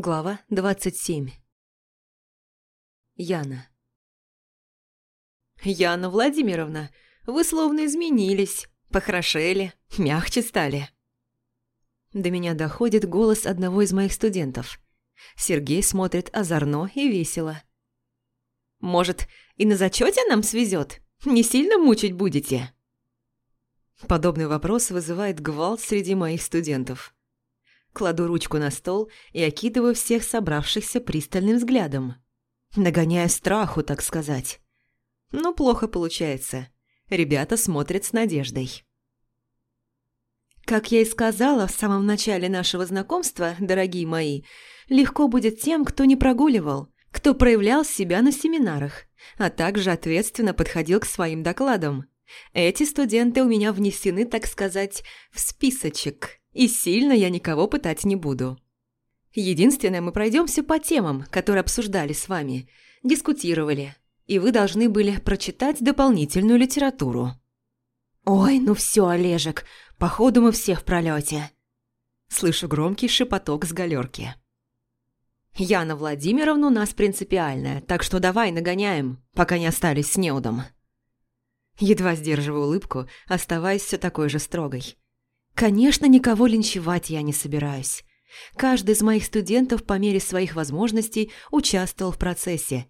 Глава 27 Яна «Яна Владимировна, вы словно изменились, похорошели, мягче стали». До меня доходит голос одного из моих студентов. Сергей смотрит озорно и весело. «Может, и на зачете нам свезет? Не сильно мучить будете?» Подобный вопрос вызывает гвалт среди моих студентов. Кладу ручку на стол и окидываю всех собравшихся пристальным взглядом. Нагоняя страху, так сказать. Но плохо получается. Ребята смотрят с надеждой. Как я и сказала в самом начале нашего знакомства, дорогие мои, легко будет тем, кто не прогуливал, кто проявлял себя на семинарах, а также ответственно подходил к своим докладам. Эти студенты у меня внесены, так сказать, в списочек, и сильно я никого пытать не буду. Единственное, мы пройдемся по темам, которые обсуждали с вами, дискутировали, и вы должны были прочитать дополнительную литературу. «Ой, ну все, Олежек, походу мы все в пролете. Слышу громкий шепоток с галерки. «Яна Владимировна у нас принципиальная, так что давай нагоняем, пока не остались с неудом». Едва сдерживаю улыбку, оставаясь все такой же строгой. Конечно, никого линчевать я не собираюсь. Каждый из моих студентов по мере своих возможностей участвовал в процессе.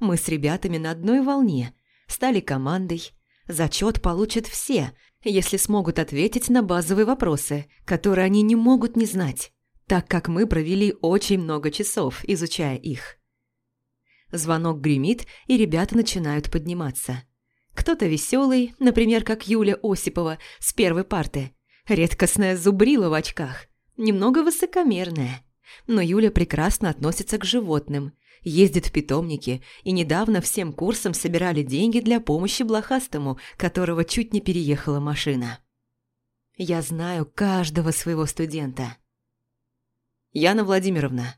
Мы с ребятами на одной волне, стали командой. Зачет получат все, если смогут ответить на базовые вопросы, которые они не могут не знать, так как мы провели очень много часов, изучая их. Звонок гремит, и ребята начинают подниматься. Кто-то веселый, например, как Юля Осипова с первой парты. Редкостная зубрила в очках. Немного высокомерная. Но Юля прекрасно относится к животным. Ездит в питомники, и недавно всем курсом собирали деньги для помощи блохастому, которого чуть не переехала машина. Я знаю каждого своего студента. Яна Владимировна.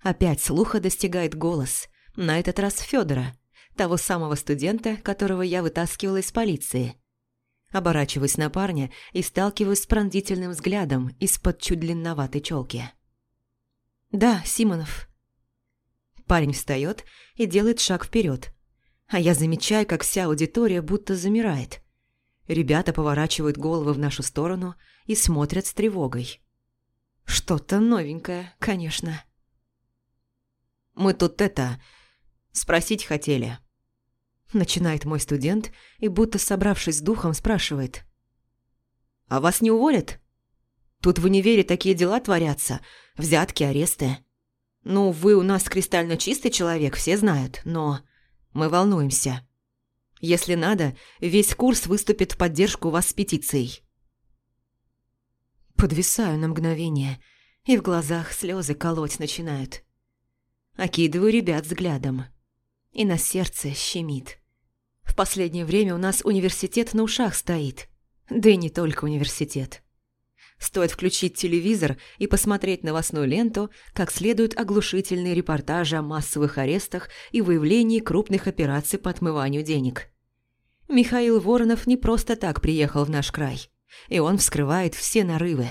Опять слуха достигает голос, на этот раз Федора, того самого студента, которого я вытаскивала из полиции. Оборачиваюсь на парня и сталкиваюсь с пронзительным взглядом из-под чуть длинноватой челки. «Да, Симонов». Парень встает и делает шаг вперед, а я замечаю, как вся аудитория будто замирает. Ребята поворачивают головы в нашу сторону и смотрят с тревогой. Что-то новенькое, конечно. «Мы тут это... спросить хотели», Начинает мой студент и, будто собравшись с духом, спрашивает. «А вас не уволят? Тут в универе такие дела творятся, взятки, аресты. Ну, вы у нас кристально чистый человек, все знают, но мы волнуемся. Если надо, весь курс выступит в поддержку вас с петицией». Подвисаю на мгновение, и в глазах слезы колоть начинают. Окидываю ребят взглядом, и на сердце щемит. В последнее время у нас университет на ушах стоит. Да и не только университет. Стоит включить телевизор и посмотреть новостную ленту, как следуют оглушительные репортажи о массовых арестах и выявлении крупных операций по отмыванию денег. Михаил Воронов не просто так приехал в наш край, и он вскрывает все нарывы.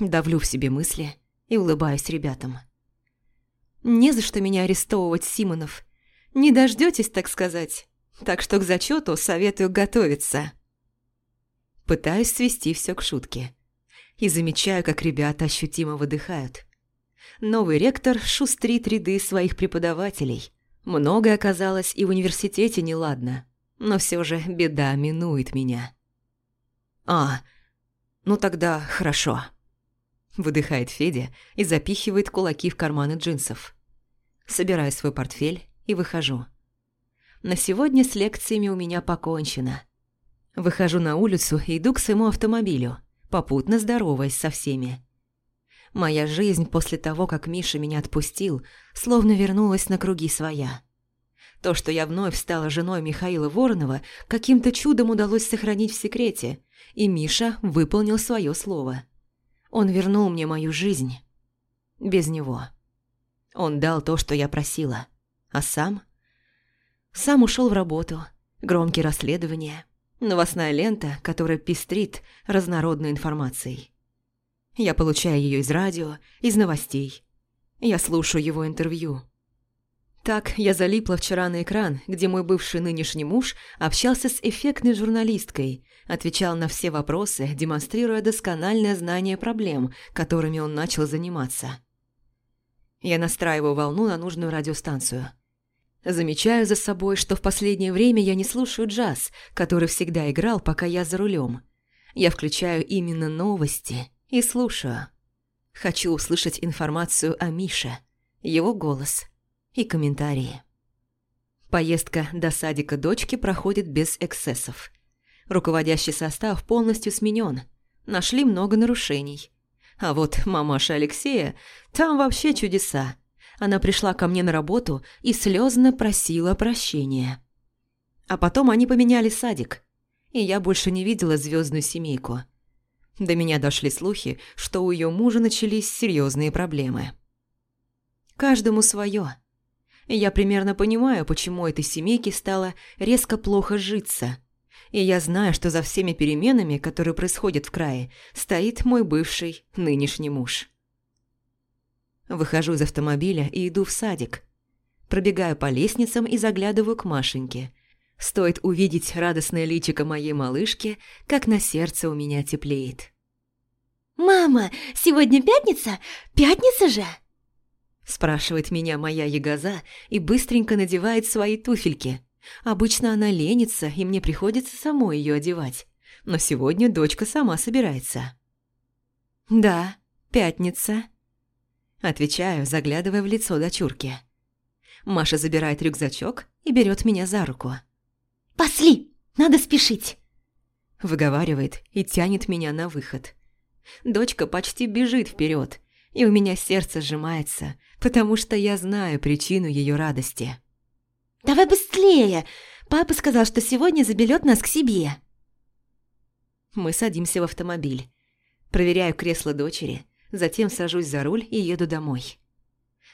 Давлю в себе мысли и улыбаюсь ребятам. Не за что меня арестовывать, Симонов. Не дождетесь, так сказать так что к зачету советую готовиться. Пытаюсь свести все к шутке. И замечаю, как ребята ощутимо выдыхают. Новый ректор шустрит ряды своих преподавателей. Многое оказалось и в университете неладно, но все же беда минует меня. «А, ну тогда хорошо», – выдыхает Федя и запихивает кулаки в карманы джинсов. Собираю свой портфель и выхожу. На сегодня с лекциями у меня покончено. Выхожу на улицу и иду к своему автомобилю, попутно здороваясь со всеми. Моя жизнь после того, как Миша меня отпустил, словно вернулась на круги своя. То, что я вновь стала женой Михаила Воронова, каким-то чудом удалось сохранить в секрете, и Миша выполнил свое слово. Он вернул мне мою жизнь. Без него. Он дал то, что я просила, а сам сам ушел в работу. Громкие расследования. Новостная лента, которая пестрит разнородной информацией. Я получаю ее из радио, из новостей. Я слушаю его интервью. Так я залипла вчера на экран, где мой бывший нынешний муж общался с эффектной журналисткой, отвечал на все вопросы, демонстрируя доскональное знание проблем, которыми он начал заниматься. Я настраиваю волну на нужную радиостанцию. Замечаю за собой, что в последнее время я не слушаю джаз, который всегда играл, пока я за рулем. Я включаю именно новости и слушаю. Хочу услышать информацию о Мише, его голос и комментарии. Поездка до садика дочки проходит без эксцессов. Руководящий состав полностью сменен. Нашли много нарушений. А вот мамаша Алексея, там вообще чудеса. Она пришла ко мне на работу и слезно просила прощения. А потом они поменяли садик, и я больше не видела звездную семейку. До меня дошли слухи, что у ее мужа начались серьезные проблемы. Каждому свое. Я примерно понимаю, почему этой семейке стало резко плохо житься. И я знаю, что за всеми переменами, которые происходят в крае, стоит мой бывший нынешний муж. Выхожу из автомобиля и иду в садик. Пробегаю по лестницам и заглядываю к Машеньке. Стоит увидеть радостное личико моей малышки, как на сердце у меня теплеет. «Мама, сегодня пятница? Пятница же?» Спрашивает меня моя ягоза и быстренько надевает свои туфельки. Обычно она ленится, и мне приходится самой ее одевать. Но сегодня дочка сама собирается. «Да, пятница», Отвечаю, заглядывая в лицо дочурки. Маша забирает рюкзачок и берет меня за руку. «Пошли! Надо спешить!» Выговаривает и тянет меня на выход. Дочка почти бежит вперед, и у меня сердце сжимается, потому что я знаю причину ее радости. «Давай быстрее! Папа сказал, что сегодня заберет нас к себе!» Мы садимся в автомобиль. Проверяю кресло дочери, затем сажусь за руль и еду домой.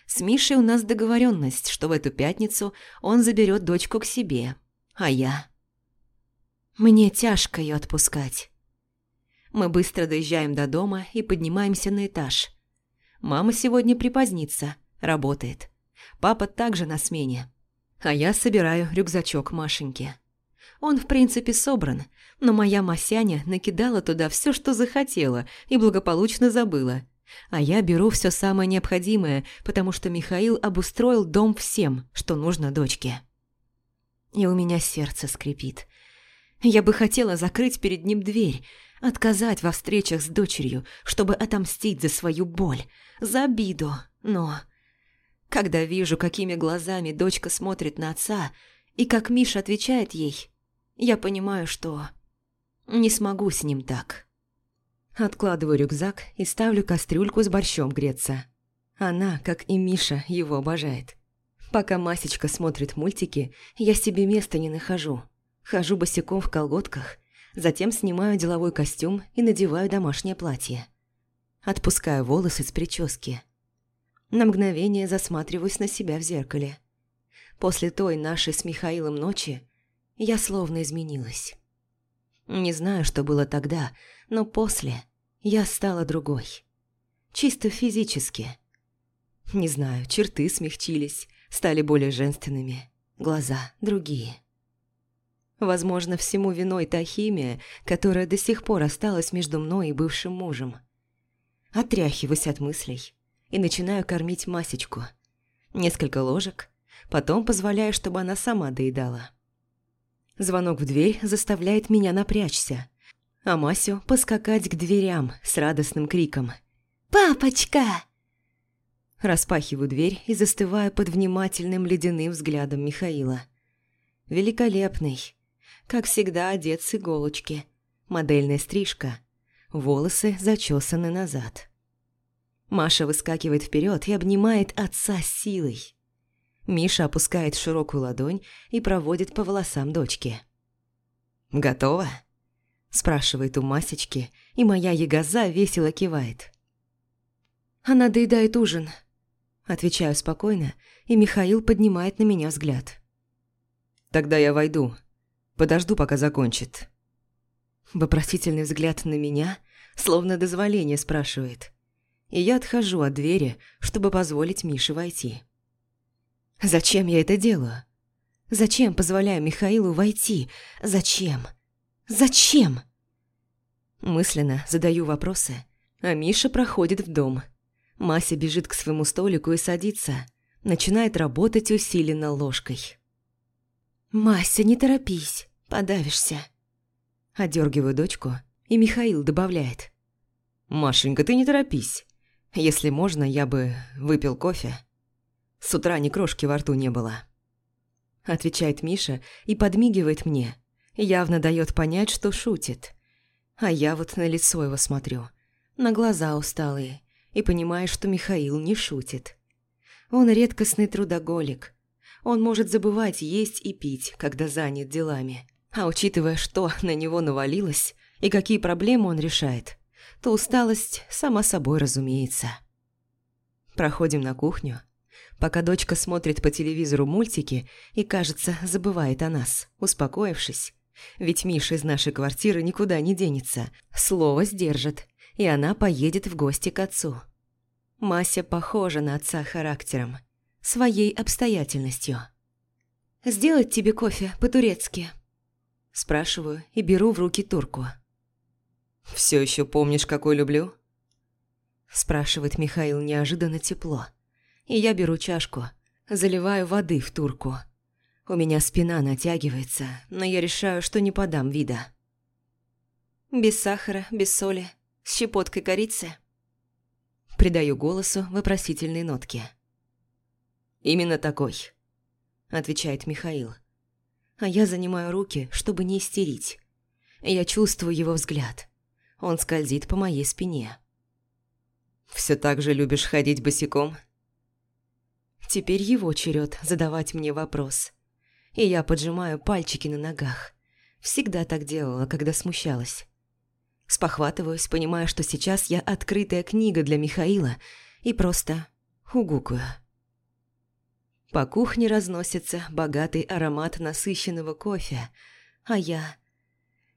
С Мишей у нас договоренность, что в эту пятницу он заберет дочку к себе, а я... Мне тяжко ее отпускать. Мы быстро доезжаем до дома и поднимаемся на этаж. Мама сегодня припозднится, работает. Папа также на смене. А я собираю рюкзачок Машеньки. Он, в принципе, собран, но моя Масяня накидала туда все, что захотела, и благополучно забыла. А я беру все самое необходимое, потому что Михаил обустроил дом всем, что нужно дочке. И у меня сердце скрипит. Я бы хотела закрыть перед ним дверь, отказать во встречах с дочерью, чтобы отомстить за свою боль, за обиду, но... Когда вижу, какими глазами дочка смотрит на отца, и как Миша отвечает ей, я понимаю, что не смогу с ним так. Откладываю рюкзак и ставлю кастрюльку с борщом греться. Она, как и Миша, его обожает. Пока Масечка смотрит мультики, я себе места не нахожу. Хожу босиком в колготках, затем снимаю деловой костюм и надеваю домашнее платье. Отпускаю волосы с прически. На мгновение засматриваюсь на себя в зеркале. После той нашей с Михаилом ночи я словно изменилась. Не знаю, что было тогда, но после я стала другой. Чисто физически. Не знаю, черты смягчились, стали более женственными, глаза другие. Возможно, всему виной та химия, которая до сих пор осталась между мной и бывшим мужем. Отряхиваюсь от мыслей и начинаю кормить Масечку. Несколько ложек, потом позволяю, чтобы она сама доедала. Звонок в дверь заставляет меня напрячься, а Масю поскакать к дверям с радостным криком. «Папочка!» Распахиваю дверь и застываю под внимательным ледяным взглядом Михаила. Великолепный. Как всегда, одет с иголочки. Модельная стрижка. Волосы зачесаны назад. Маша выскакивает вперед и обнимает отца силой. Миша опускает широкую ладонь и проводит по волосам дочки. «Готово?» – спрашивает у Масечки, и моя ягоза весело кивает. «Она доедает ужин», – отвечаю спокойно, и Михаил поднимает на меня взгляд. «Тогда я войду. Подожду, пока закончит». Вопросительный взгляд на меня, словно дозволение спрашивает. И я отхожу от двери, чтобы позволить Мише войти. Зачем я это делаю? Зачем позволяю Михаилу войти? Зачем? Зачем? Мысленно задаю вопросы, а Миша проходит в дом. Мася бежит к своему столику и садится, начинает работать усиленно ложкой. «Мася, не торопись, подавишься». Одергиваю дочку, и Михаил добавляет. «Машенька, ты не торопись. Если можно, я бы выпил кофе. С утра ни крошки во рту не было». Отвечает Миша и подмигивает мне. Явно дает понять, что шутит. А я вот на лицо его смотрю. На глаза усталые. И понимаю, что Михаил не шутит. Он редкостный трудоголик. Он может забывать есть и пить, когда занят делами. А учитывая, что на него навалилось и какие проблемы он решает, то усталость сама собой разумеется. Проходим на кухню. Пока дочка смотрит по телевизору мультики и, кажется, забывает о нас, успокоившись. Ведь Миша из нашей квартиры никуда не денется, слово сдержит, и она поедет в гости к отцу. Мася похожа на отца характером, своей обстоятельностью. «Сделать тебе кофе по-турецки?» Спрашиваю и беру в руки турку. «Все еще помнишь, какой люблю?» Спрашивает Михаил неожиданно тепло. И я беру чашку, заливаю воды в турку. У меня спина натягивается, но я решаю, что не подам вида. Без сахара, без соли, с щепоткой корицы. Придаю голосу вопросительные нотки. «Именно такой», – отвечает Михаил. А я занимаю руки, чтобы не истерить. Я чувствую его взгляд. Он скользит по моей спине. «Все так же любишь ходить босиком?» Теперь его черед задавать мне вопрос. И я поджимаю пальчики на ногах. Всегда так делала, когда смущалась. Спохватываюсь, понимая, что сейчас я открытая книга для Михаила и просто угукаю. По кухне разносится богатый аромат насыщенного кофе, а я...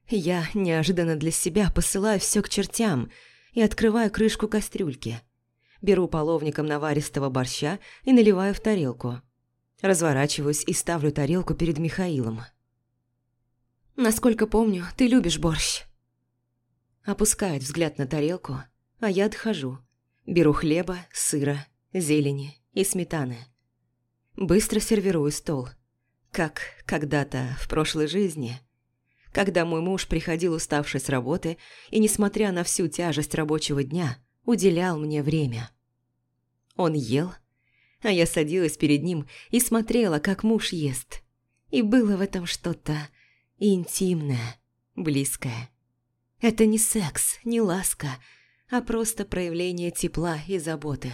Я неожиданно для себя посылаю все к чертям и открываю крышку кастрюльки. Беру половником наваристого борща и наливаю в тарелку. Разворачиваюсь и ставлю тарелку перед Михаилом. «Насколько помню, ты любишь борщ». Опускает взгляд на тарелку, а я отхожу. Беру хлеба, сыра, зелени и сметаны. Быстро сервирую стол. Как когда-то в прошлой жизни, когда мой муж приходил уставший с работы и, несмотря на всю тяжесть рабочего дня, уделял мне время. Он ел, а я садилась перед ним и смотрела, как муж ест. И было в этом что-то интимное, близкое. Это не секс, не ласка, а просто проявление тепла и заботы.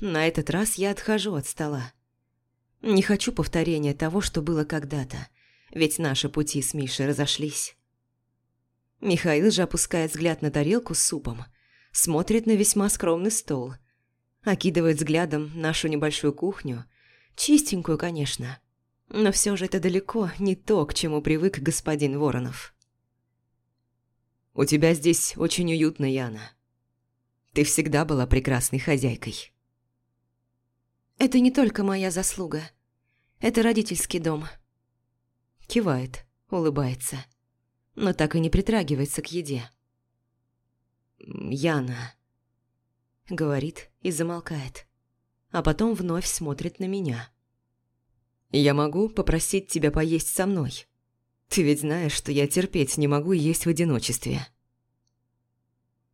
На этот раз я отхожу от стола. Не хочу повторения того, что было когда-то, ведь наши пути с Мишей разошлись. Михаил же опускает взгляд на тарелку с супом, смотрит на весьма скромный стол, окидывает взглядом нашу небольшую кухню, чистенькую, конечно, но все же это далеко не то, к чему привык господин Воронов. «У тебя здесь очень уютно, Яна. Ты всегда была прекрасной хозяйкой». «Это не только моя заслуга. Это родительский дом». Кивает, улыбается, но так и не притрагивается к еде. «Яна», — говорит и замолкает, а потом вновь смотрит на меня. «Я могу попросить тебя поесть со мной?» Ты ведь знаешь, что я терпеть не могу есть в одиночестве.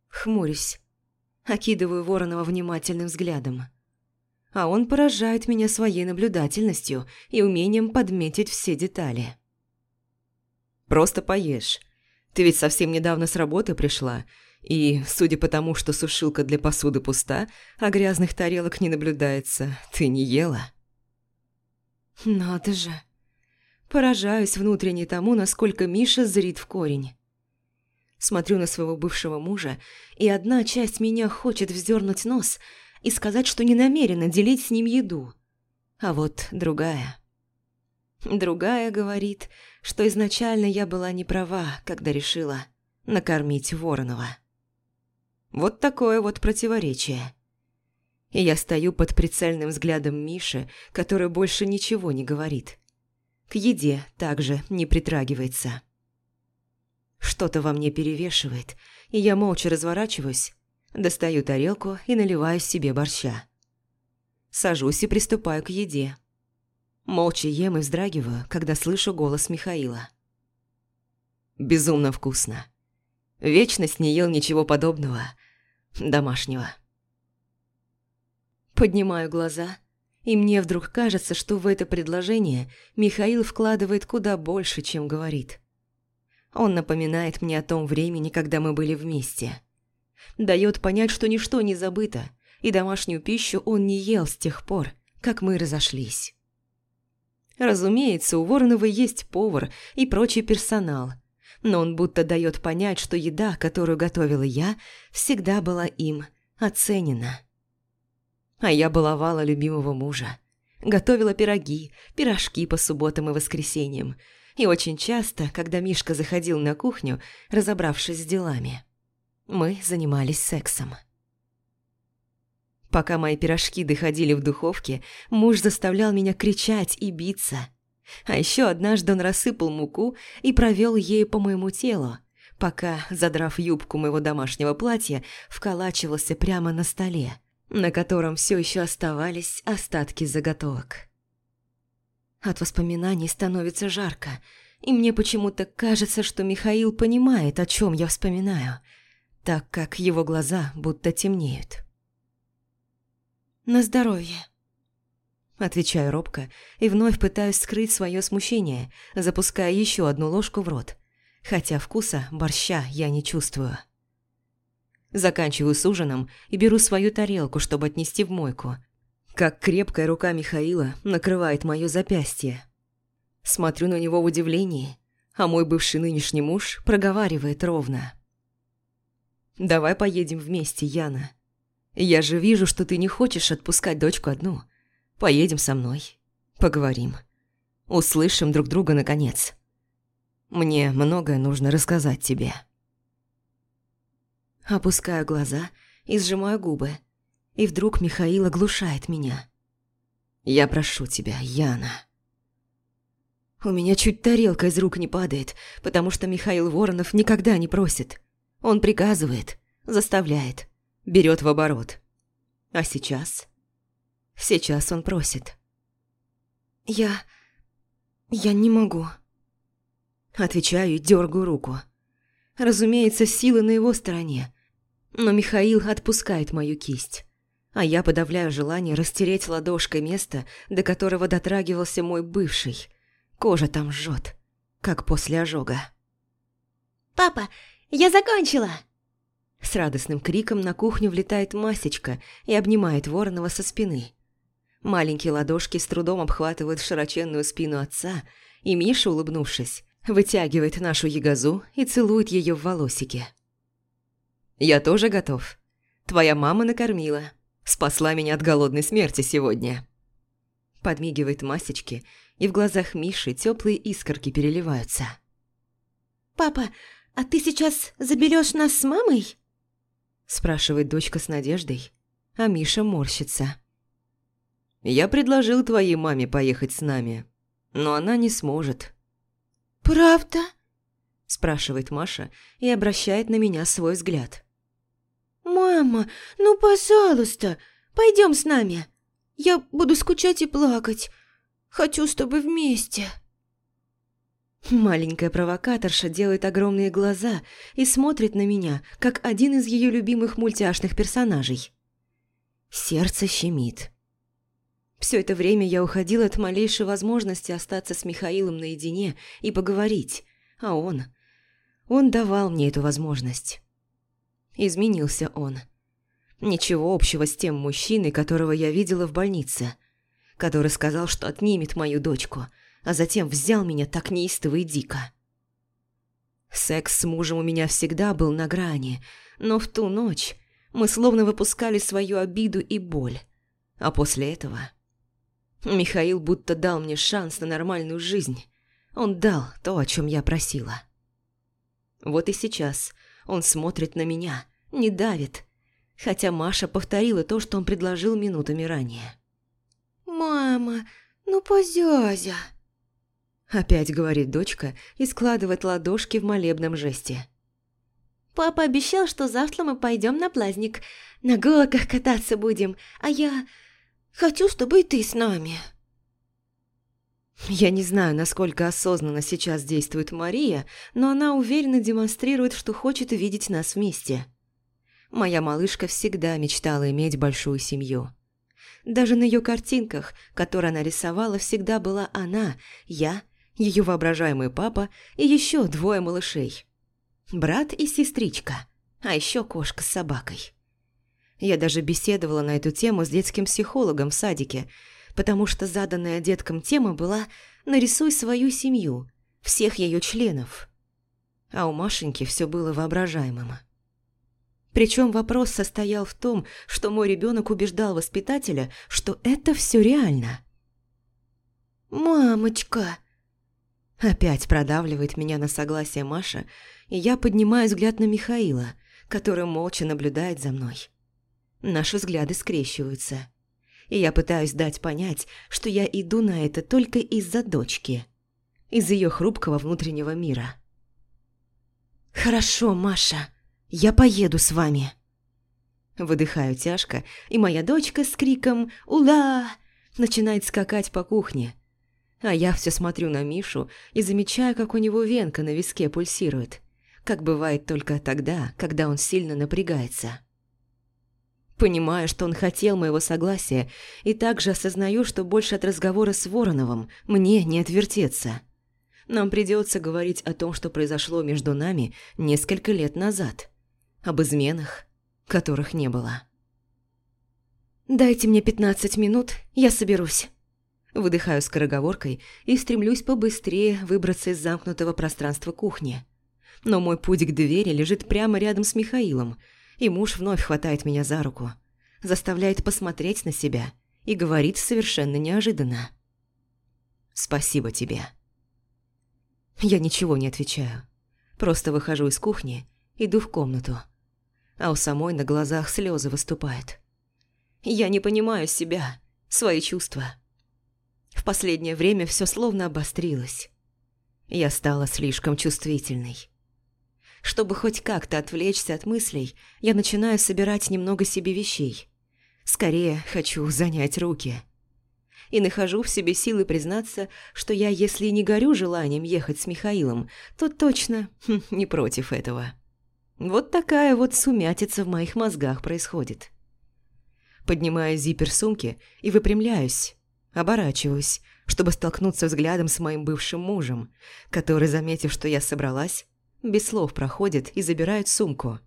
Хмурюсь. Окидываю Воронова внимательным взглядом. А он поражает меня своей наблюдательностью и умением подметить все детали. «Просто поешь. Ты ведь совсем недавно с работы пришла, и, судя по тому, что сушилка для посуды пуста, а грязных тарелок не наблюдается, ты не ела». «Надо же!» Поражаюсь внутренне тому, насколько Миша зрит в корень. Смотрю на своего бывшего мужа, и одна часть меня хочет вздернуть нос и сказать, что не намерена делить с ним еду. А вот другая... Другая говорит, что изначально я была не права, когда решила накормить Воронова. Вот такое вот противоречие. И я стою под прицельным взглядом Миши, который больше ничего не говорит. К еде также не притрагивается. Что-то во мне перевешивает, и я молча разворачиваюсь, достаю тарелку и наливаю себе борща. Сажусь и приступаю к еде. Молча ем и вздрагиваю, когда слышу голос Михаила. Безумно вкусно. Вечность не ел ничего подобного. Домашнего. Поднимаю глаза, и мне вдруг кажется, что в это предложение Михаил вкладывает куда больше, чем говорит. Он напоминает мне о том времени, когда мы были вместе. Дает понять, что ничто не забыто, и домашнюю пищу он не ел с тех пор, как мы разошлись. Разумеется, у Воронова есть повар и прочий персонал, но он будто дает понять, что еда, которую готовила я, всегда была им оценена. А я баловала любимого мужа. Готовила пироги, пирожки по субботам и воскресеньям – и очень часто, когда Мишка заходил на кухню, разобравшись с делами, мы занимались сексом. Пока мои пирожки доходили в духовке, муж заставлял меня кричать и биться. А еще однажды он рассыпал муку и провел ею по моему телу, пока, задрав юбку моего домашнего платья, вколачивался прямо на столе, на котором все еще оставались остатки заготовок. От воспоминаний становится жарко, и мне почему-то кажется, что Михаил понимает, о чем я вспоминаю, так как его глаза будто темнеют. «На здоровье», Отвечаю робко и вновь пытаюсь скрыть свое смущение, запуская еще одну ложку в рот, хотя вкуса борща я не чувствую. Заканчиваю с ужином и беру свою тарелку, чтобы отнести в мойку, как крепкая рука Михаила накрывает мое запястье. Смотрю на него в удивлении, а мой бывший нынешний муж проговаривает ровно. «Давай поедем вместе, Яна. Я же вижу, что ты не хочешь отпускать дочку одну. Поедем со мной. Поговорим. Услышим друг друга наконец. Мне многое нужно рассказать тебе». Опускаю глаза и сжимаю губы, и вдруг Михаил оглушает меня. «Я прошу тебя, Яна». У меня чуть тарелка из рук не падает, потому что Михаил Воронов никогда не просит. Он приказывает, заставляет, берет в оборот. А сейчас? Сейчас он просит. «Я... я не могу». Отвечаю и дергаю руку. Разумеется, силы на его стороне, но Михаил отпускает мою кисть а я подавляю желание растереть ладошкой место, до которого дотрагивался мой бывший. Кожа там жжет, как после ожога. «Папа, я закончила!» С радостным криком на кухню влетает Масечка и обнимает Воронова со спины. Маленькие ладошки с трудом обхватывают широченную спину отца, и Миша, улыбнувшись, вытягивает нашу ягозу и целует ее в волосики. «Я тоже готов. Твоя мама накормила, Спасла меня от голодной смерти сегодня. Подмигивает Масечке, и в глазах Миши теплые искорки переливаются. «Папа, а ты сейчас заберешь нас с мамой?» Спрашивает дочка с надеждой, а Миша морщится. «Я предложил твоей маме поехать с нами, но она не сможет». «Правда?» Спрашивает Маша и обращает на меня свой взгляд. «Мама, ну, пожалуйста, пойдем с нами. Я буду скучать и плакать. Хочу с тобой вместе». Маленькая провокаторша делает огромные глаза и смотрит на меня, как один из ее любимых мультяшных персонажей. Сердце щемит. Все это время я уходила от малейшей возможности остаться с Михаилом наедине и поговорить, а он... Он давал мне эту возможность. Изменился он. Ничего общего с тем мужчиной, которого я видела в больнице, который сказал, что отнимет мою дочку, а затем взял меня так неистово и дико. Секс с мужем у меня всегда был на грани, но в ту ночь мы словно выпускали свою обиду и боль. А после этого... Михаил будто дал мне шанс на нормальную жизнь. Он дал то, о чем я просила. Вот и сейчас – Он смотрит на меня, не давит. Хотя Маша повторила то, что он предложил минутами ранее. «Мама, ну позязя!» Опять говорит дочка и складывает ладошки в молебном жесте. «Папа обещал, что завтра мы пойдем на праздник. На горках кататься будем, а я хочу, чтобы и ты с нами». Я не знаю, насколько осознанно сейчас действует Мария, но она уверенно демонстрирует, что хочет видеть нас вместе. Моя малышка всегда мечтала иметь большую семью. Даже на ее картинках, которые она рисовала, всегда была она, я, ее воображаемый папа и еще двое малышей. Брат и сестричка, а еще кошка с собакой. Я даже беседовала на эту тему с детским психологом в садике, потому что заданная деткам тема была «Нарисуй свою семью, всех ее членов». А у Машеньки все было воображаемым. Причем вопрос состоял в том, что мой ребенок убеждал воспитателя, что это все реально. «Мамочка!» Опять продавливает меня на согласие Маша, и я поднимаю взгляд на Михаила, который молча наблюдает за мной. Наши взгляды скрещиваются и я пытаюсь дать понять, что я иду на это только из-за дочки, из ее хрупкого внутреннего мира. «Хорошо, Маша, я поеду с вами». Выдыхаю тяжко, и моя дочка с криком «Ула!» начинает скакать по кухне. А я все смотрю на Мишу и замечаю, как у него венка на виске пульсирует, как бывает только тогда, когда он сильно напрягается. Понимаю, что он хотел моего согласия, и также осознаю, что больше от разговора с Вороновым мне не отвертеться. Нам придется говорить о том, что произошло между нами несколько лет назад. Об изменах, которых не было. «Дайте мне пятнадцать минут, я соберусь». Выдыхаю скороговоркой и стремлюсь побыстрее выбраться из замкнутого пространства кухни. Но мой путь к двери лежит прямо рядом с Михаилом – и муж вновь хватает меня за руку, заставляет посмотреть на себя и говорит совершенно неожиданно. «Спасибо тебе». Я ничего не отвечаю, просто выхожу из кухни, иду в комнату, а у самой на глазах слезы выступают. Я не понимаю себя, свои чувства. В последнее время все словно обострилось. Я стала слишком чувствительной. Чтобы хоть как-то отвлечься от мыслей, я начинаю собирать немного себе вещей. Скорее хочу занять руки. И нахожу в себе силы признаться, что я, если не горю желанием ехать с Михаилом, то точно хм, не против этого. Вот такая вот сумятица в моих мозгах происходит. Поднимаю зипер сумки и выпрямляюсь, оборачиваюсь, чтобы столкнуться взглядом с моим бывшим мужем, который, заметив, что я собралась, без слов проходит и забирает сумку.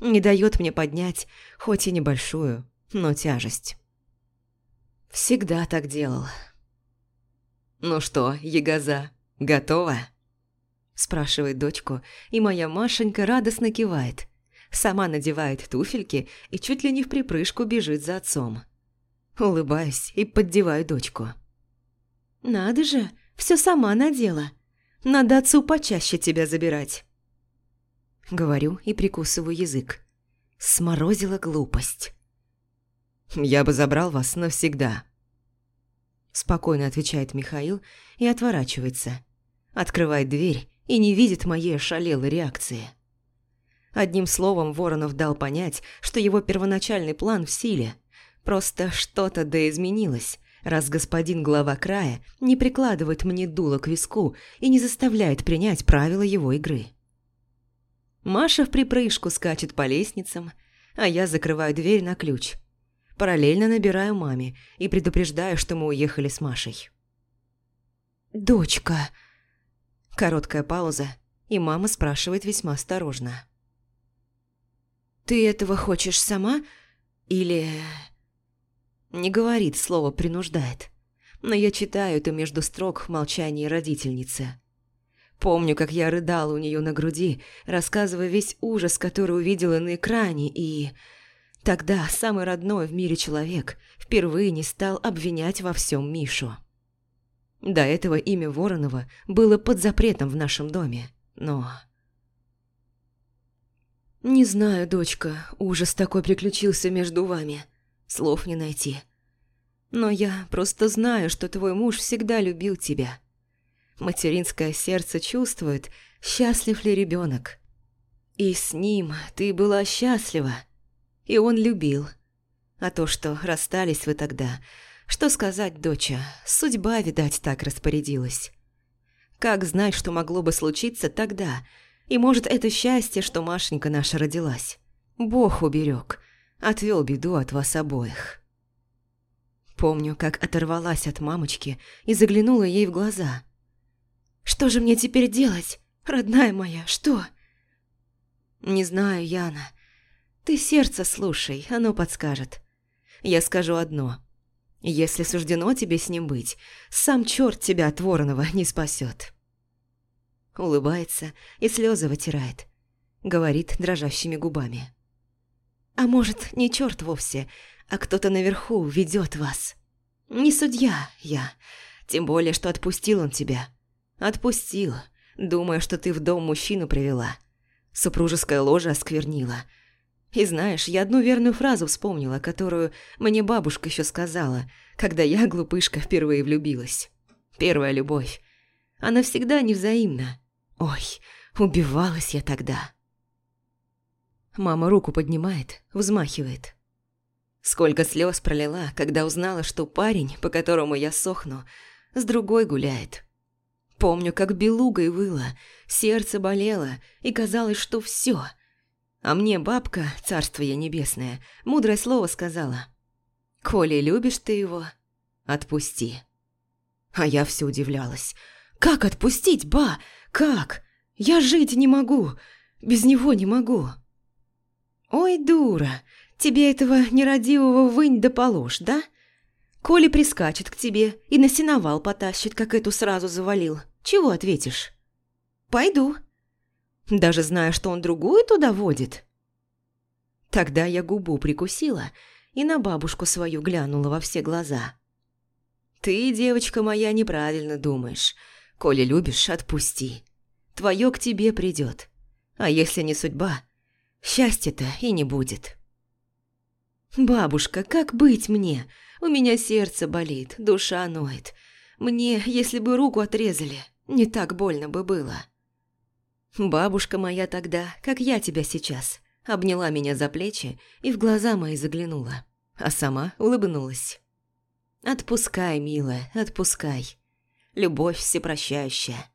Не дает мне поднять, хоть и небольшую, но тяжесть. Всегда так делал. «Ну что, ягоза, готова?» Спрашивает дочку, и моя Машенька радостно кивает. Сама надевает туфельки и чуть ли не в припрыжку бежит за отцом. Улыбаюсь и поддеваю дочку. «Надо же, все сама надела. Надо отцу почаще тебя забирать». Говорю и прикусываю язык. Сморозила глупость. «Я бы забрал вас навсегда», – спокойно отвечает Михаил и отворачивается. Открывает дверь и не видит моей ошалелой реакции. Одним словом, Воронов дал понять, что его первоначальный план в силе. Просто что-то да изменилось, раз господин глава края не прикладывает мне дуло к виску и не заставляет принять правила его игры. Маша в припрыжку скачет по лестницам, а я закрываю дверь на ключ. Параллельно набираю маме и предупреждаю, что мы уехали с Машей. «Дочка!» Короткая пауза, и мама спрашивает весьма осторожно. «Ты этого хочешь сама? Или...» Не говорит, слово принуждает. Но я читаю это между строк в молчании родительницы. Помню, как я рыдала у нее на груди, рассказывая весь ужас, который увидела на экране, и... Тогда самый родной в мире человек впервые не стал обвинять во всем Мишу. До этого имя Воронова было под запретом в нашем доме, но... «Не знаю, дочка, ужас такой приключился между вами. Слов не найти. Но я просто знаю, что твой муж всегда любил тебя. Материнское сердце чувствует, счастлив ли ребенок. И с ним ты была счастлива, и он любил. А то, что расстались вы тогда, что сказать, доча, судьба, видать, так распорядилась. Как знать, что могло бы случиться тогда – и может, это счастье, что Машенька наша родилась. Бог уберег, отвел беду от вас обоих. Помню, как оторвалась от мамочки и заглянула ей в глаза. «Что же мне теперь делать, родная моя, что?» «Не знаю, Яна. Ты сердце слушай, оно подскажет. Я скажу одно. Если суждено тебе с ним быть, сам черт тебя от Воронова не спасет улыбается и слезы вытирает. Говорит дрожащими губами. «А может, не черт вовсе, а кто-то наверху ведет вас. Не судья я, тем более, что отпустил он тебя. Отпустил, думая, что ты в дом мужчину привела. Супружеское ложе осквернила. И знаешь, я одну верную фразу вспомнила, которую мне бабушка еще сказала, когда я, глупышка, впервые влюбилась. Первая любовь. Она всегда невзаимна. Ой, убивалась я тогда. Мама руку поднимает, взмахивает. Сколько слез пролила, когда узнала, что парень, по которому я сохну, с другой гуляет. Помню, как белугой выла, сердце болело, и казалось, что все. А мне бабка, царство я небесное, мудрое слово сказала. «Коли любишь ты его, отпусти». А я все удивлялась. «Как отпустить, ба? Как? Я жить не могу. Без него не могу. Ой, дура, тебе этого нерадивого вынь да положь, да? Коли прискачет к тебе и на сеновал потащит, как эту сразу завалил, чего ответишь? Пойду. Даже зная, что он другую туда водит. Тогда я губу прикусила и на бабушку свою глянула во все глаза. Ты, девочка моя, неправильно думаешь. Коли любишь, отпусти. Твое к тебе придет. А если не судьба, счастья-то и не будет. «Бабушка, как быть мне? У меня сердце болит, душа ноет. Мне, если бы руку отрезали, не так больно бы было». Бабушка моя тогда, как я тебя сейчас, обняла меня за плечи и в глаза мои заглянула, а сама улыбнулась. «Отпускай, милая, отпускай любовь всепрощающая.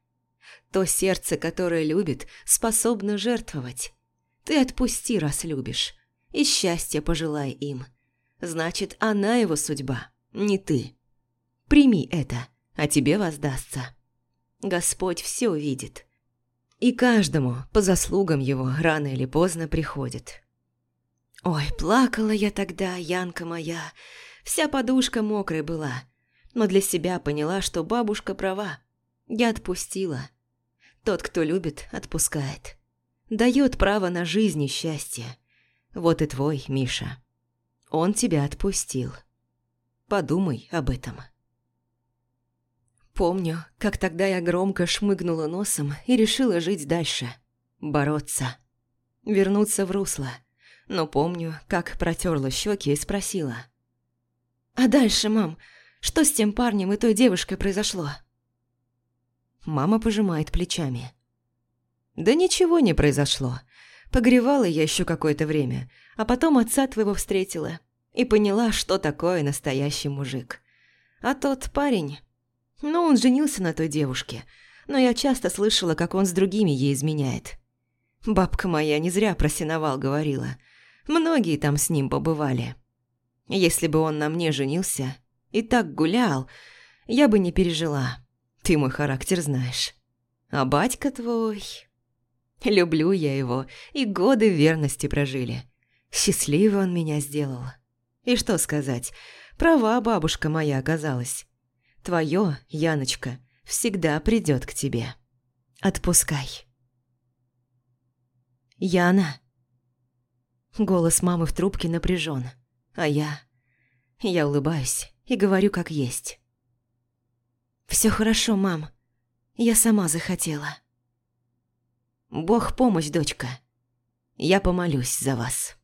То сердце, которое любит, способно жертвовать. Ты отпусти, раз любишь, и счастья пожелай им. Значит, она его судьба, не ты. Прими это, а тебе воздастся. Господь все увидит. И каждому по заслугам его рано или поздно приходит. Ой, плакала я тогда, Янка моя, вся подушка мокрая была, но для себя поняла, что бабушка права. Я отпустила. Тот, кто любит, отпускает. Дает право на жизнь и счастье. Вот и твой, Миша. Он тебя отпустил. Подумай об этом. Помню, как тогда я громко шмыгнула носом и решила жить дальше. Бороться. Вернуться в русло. Но помню, как протерла щеки и спросила. «А дальше, мам, что с тем парнем и той девушкой произошло?» Мама пожимает плечами. «Да ничего не произошло. Погревала я еще какое-то время, а потом отца твоего встретила и поняла, что такое настоящий мужик. А тот парень... Ну, он женился на той девушке, но я часто слышала, как он с другими ей изменяет. Бабка моя не зря про сеновал говорила. Многие там с ним побывали. Если бы он на мне женился, и так гулял, я бы не пережила. Ты мой характер знаешь. А батька твой... Люблю я его, и годы верности прожили. Счастливый он меня сделал. И что сказать, права бабушка моя оказалась. Твое, Яночка, всегда придет к тебе. Отпускай. Яна. Голос мамы в трубке напряжен, а я... Я улыбаюсь и говорю как есть. «Все хорошо, мам. Я сама захотела». «Бог помощь, дочка. Я помолюсь за вас».